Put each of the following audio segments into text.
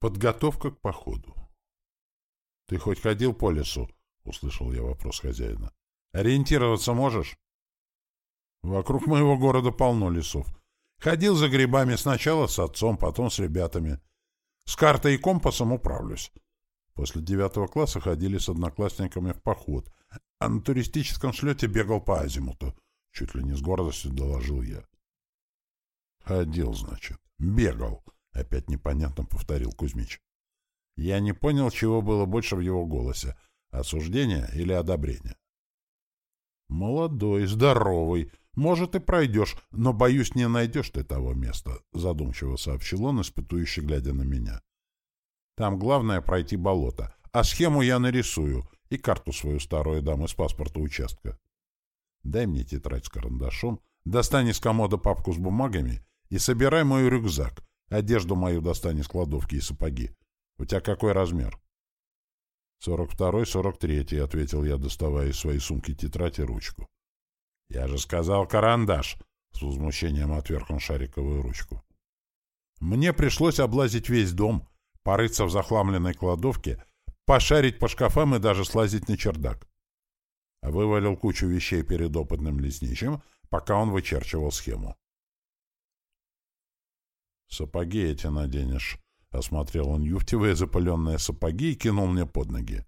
Подготовка к походу. «Ты хоть ходил по лесу?» — услышал я вопрос хозяина. «Ориентироваться можешь?» «Вокруг моего города полно лесов. Ходил за грибами сначала с отцом, потом с ребятами. С картой и компасом управлюсь. После девятого класса ходили с одноклассниками в поход, а на туристическом слете бегал по азимуту. Чуть ли не с гордостью доложил я. Ходил, значит. Бегал. Опять непонятно повторил Кузьмич. Я не понял, чего было больше в его голосе. Осуждение или одобрение? Молодой, здоровый. Может, и пройдешь, но, боюсь, не найдешь ты того места, задумчиво сообщил он, испытующе глядя на меня. Там главное пройти болото, а схему я нарисую и карту свою старую дам из паспорта участка. Дай мне тетрадь с карандашом, достань из комода папку с бумагами и собирай мой рюкзак, Одежду мою достань из кладовки и сапоги. У тебя какой размер? — Сорок второй, сорок третий, — ответил я, доставая из своей сумки тетрадь и ручку. — Я же сказал карандаш! — с возмущением отверг он шариковую ручку. Мне пришлось облазить весь дом, порыться в захламленной кладовке, пошарить по шкафам и даже слазить на чердак. Вывалил кучу вещей перед опытным лесничим, пока он вычерчивал схему. «Сапоги эти наденешь», — осмотрел он юфтевые запыленные сапоги и кинул мне под ноги.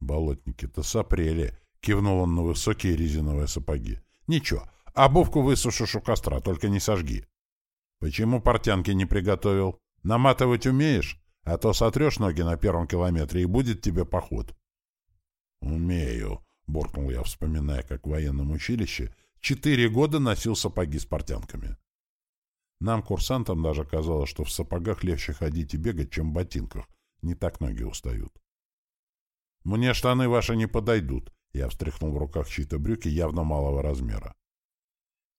«Болотники-то сопрели», — кивнул он на высокие резиновые сапоги. «Ничего, обувку высушишь у костра, только не сожги». «Почему портянки не приготовил? Наматывать умеешь? А то сотрешь ноги на первом километре, и будет тебе поход». «Умею», — буркнул я, вспоминая, как в военном училище четыре года носил сапоги с портянками. Нам, курсантам, даже казалось, что в сапогах легче ходить и бегать, чем в ботинках. Не так ноги устают. «Мне штаны ваши не подойдут», — я встряхнул в руках чьи-то брюки явно малого размера.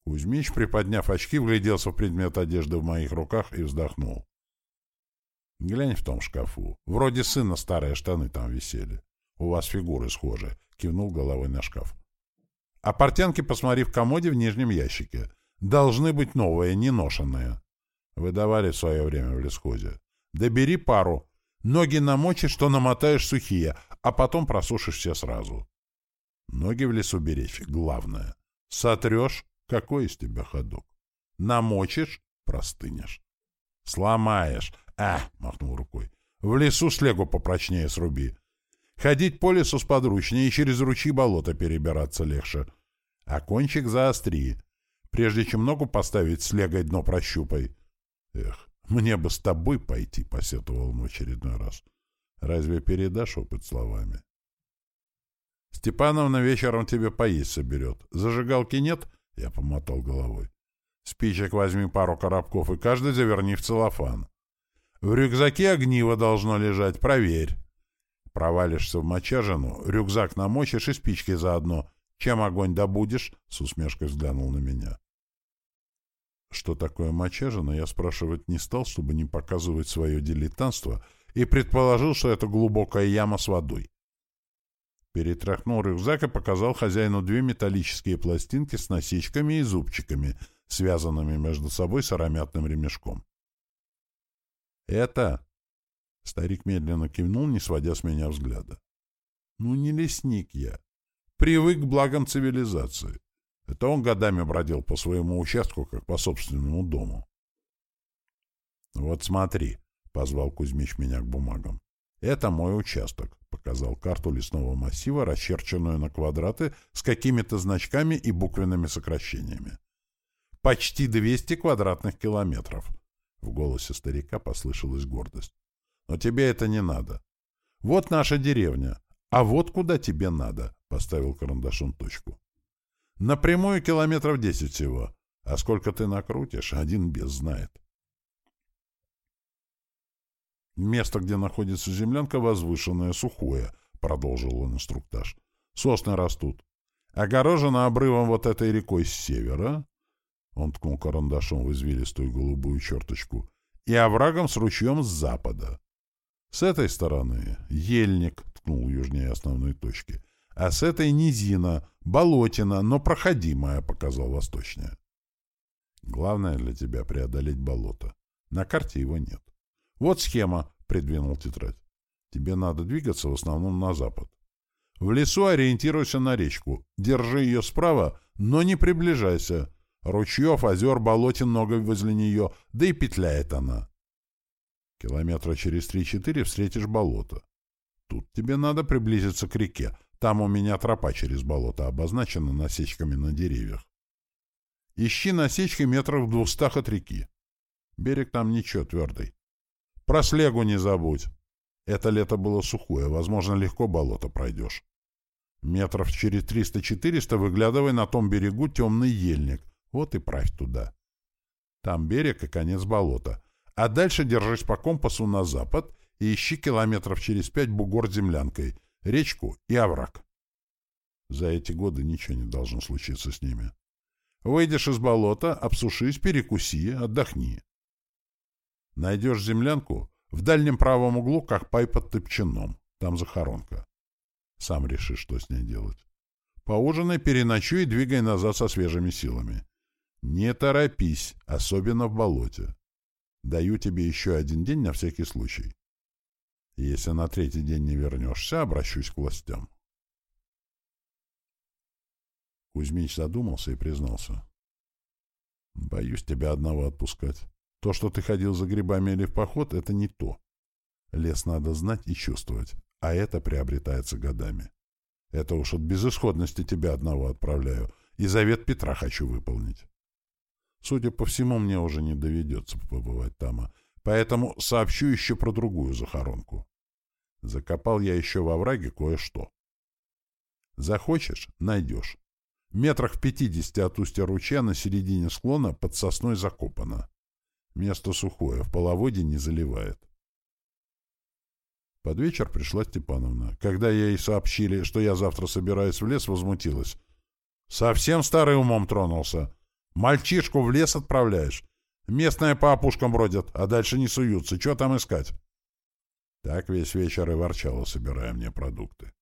Кузьмич, приподняв очки, вгляделся в предмет одежды в моих руках и вздохнул. «Глянь в том шкафу. Вроде сына старые штаны там висели. У вас фигуры схожи», — кивнул головой на шкаф. «А портянки посмотри в комоде в нижнем ящике. Должны быть новые, не ношенные. Выдавали в свое время в лесхозе. Да бери пару. Ноги намочишь, что намотаешь сухие, а потом просушишь все сразу. Ноги в лесу беречь — главное. Сотрешь — какой из тебя ходок? Намочишь — простынешь. Сломаешь. А, махнул рукой. В лесу слегу попрочнее сруби. Ходить по лесу сподручнее и через ручьи болота перебираться легче. А кончик заостри. Прежде чем ногу поставить, слегай дно прощупай. Эх, мне бы с тобой пойти, — посетовал он в очередной раз. Разве передашь опыт словами? Степановна вечером тебе поесть соберет. Зажигалки нет? Я помотал головой. Спичек возьми пару коробков и каждый заверни в целлофан. В рюкзаке огниво должно лежать, проверь. Провалишься в мочежину, рюкзак намочишь и спички заодно. Чем огонь добудешь? С усмешкой взглянул на меня. Что такое мочежина, я спрашивать не стал, чтобы не показывать свое дилетантство, и предположил, что это глубокая яма с водой. Перетряхнул рюкзак и показал хозяину две металлические пластинки с насечками и зубчиками, связанными между собой сыромятным ремешком. «Это...» — старик медленно кивнул, не сводя с меня взгляда. «Ну, не лесник я. Привык к благам цивилизации. Это он годами бродил по своему участку, как по собственному дому. «Вот смотри», — позвал Кузьмич меня к бумагам. «Это мой участок», — показал карту лесного массива, расчерченную на квадраты с какими-то значками и буквенными сокращениями. «Почти 200 квадратных километров», — в голосе старика послышалась гордость. «Но тебе это не надо. Вот наша деревня, а вот куда тебе надо», — поставил карандашом точку. Напрямую километров десять всего. А сколько ты накрутишь, один без знает. Место, где находится землянка, возвышенное, сухое, продолжил он инструктаж. Сосны растут. Огорожено обрывом вот этой рекой с севера. Он ткнул карандашом в извилистую голубую черточку. И оврагом с ручьем с запада. С этой стороны ельник, ткнул южнее основной точки, а с этой низина, болотина, но проходимая, показал восточная. Главное для тебя преодолеть болото. На карте его нет. Вот схема, — придвинул тетрадь. Тебе надо двигаться в основном на запад. В лесу ориентируйся на речку. Держи ее справа, но не приближайся. Ручьев, озер, болотин много возле нее, да и петляет она. Километра через три-четыре встретишь болото. Тут тебе надо приблизиться к реке. Там у меня тропа через болото обозначена насечками на деревьях. Ищи насечки метров в двухстах от реки. Берег там ничего твердый. Про слегу не забудь. Это лето было сухое, возможно, легко болото пройдешь. Метров через триста-четыреста выглядывай на том берегу темный ельник. Вот и правь туда. Там берег и конец болота. А дальше держись по компасу на запад и ищи километров через пять бугор землянкой, речку и овраг. За эти годы ничего не должно случиться с ними. Выйдешь из болота, обсушись, перекуси, отдохни. Найдешь землянку в дальнем правом углу, как пай под топчаном. Там захоронка. Сам решишь, что с ней делать. Поужинай, переночуй и двигай назад со свежими силами. Не торопись, особенно в болоте. Даю тебе еще один день на всякий случай. Если на третий день не вернешься, обращусь к властям. Кузьмич задумался и признался. Боюсь тебя одного отпускать. То, что ты ходил за грибами или в поход, это не то. Лес надо знать и чувствовать, а это приобретается годами. Это уж от безысходности тебя одного отправляю, и завет Петра хочу выполнить. Судя по всему, мне уже не доведется побывать там, поэтому сообщу еще про другую захоронку. Закопал я еще во враге кое-что. Захочешь — найдешь. Метрах в пятидесяти от устья ручья на середине склона под сосной закопано. Место сухое, в половодье не заливает. Под вечер пришла Степановна. Когда ей сообщили, что я завтра собираюсь в лес, возмутилась. «Совсем старый умом тронулся. Мальчишку в лес отправляешь. Местные по опушкам бродят, а дальше не суются. Что там искать?» Так весь вечер и ворчала, собирая мне продукты.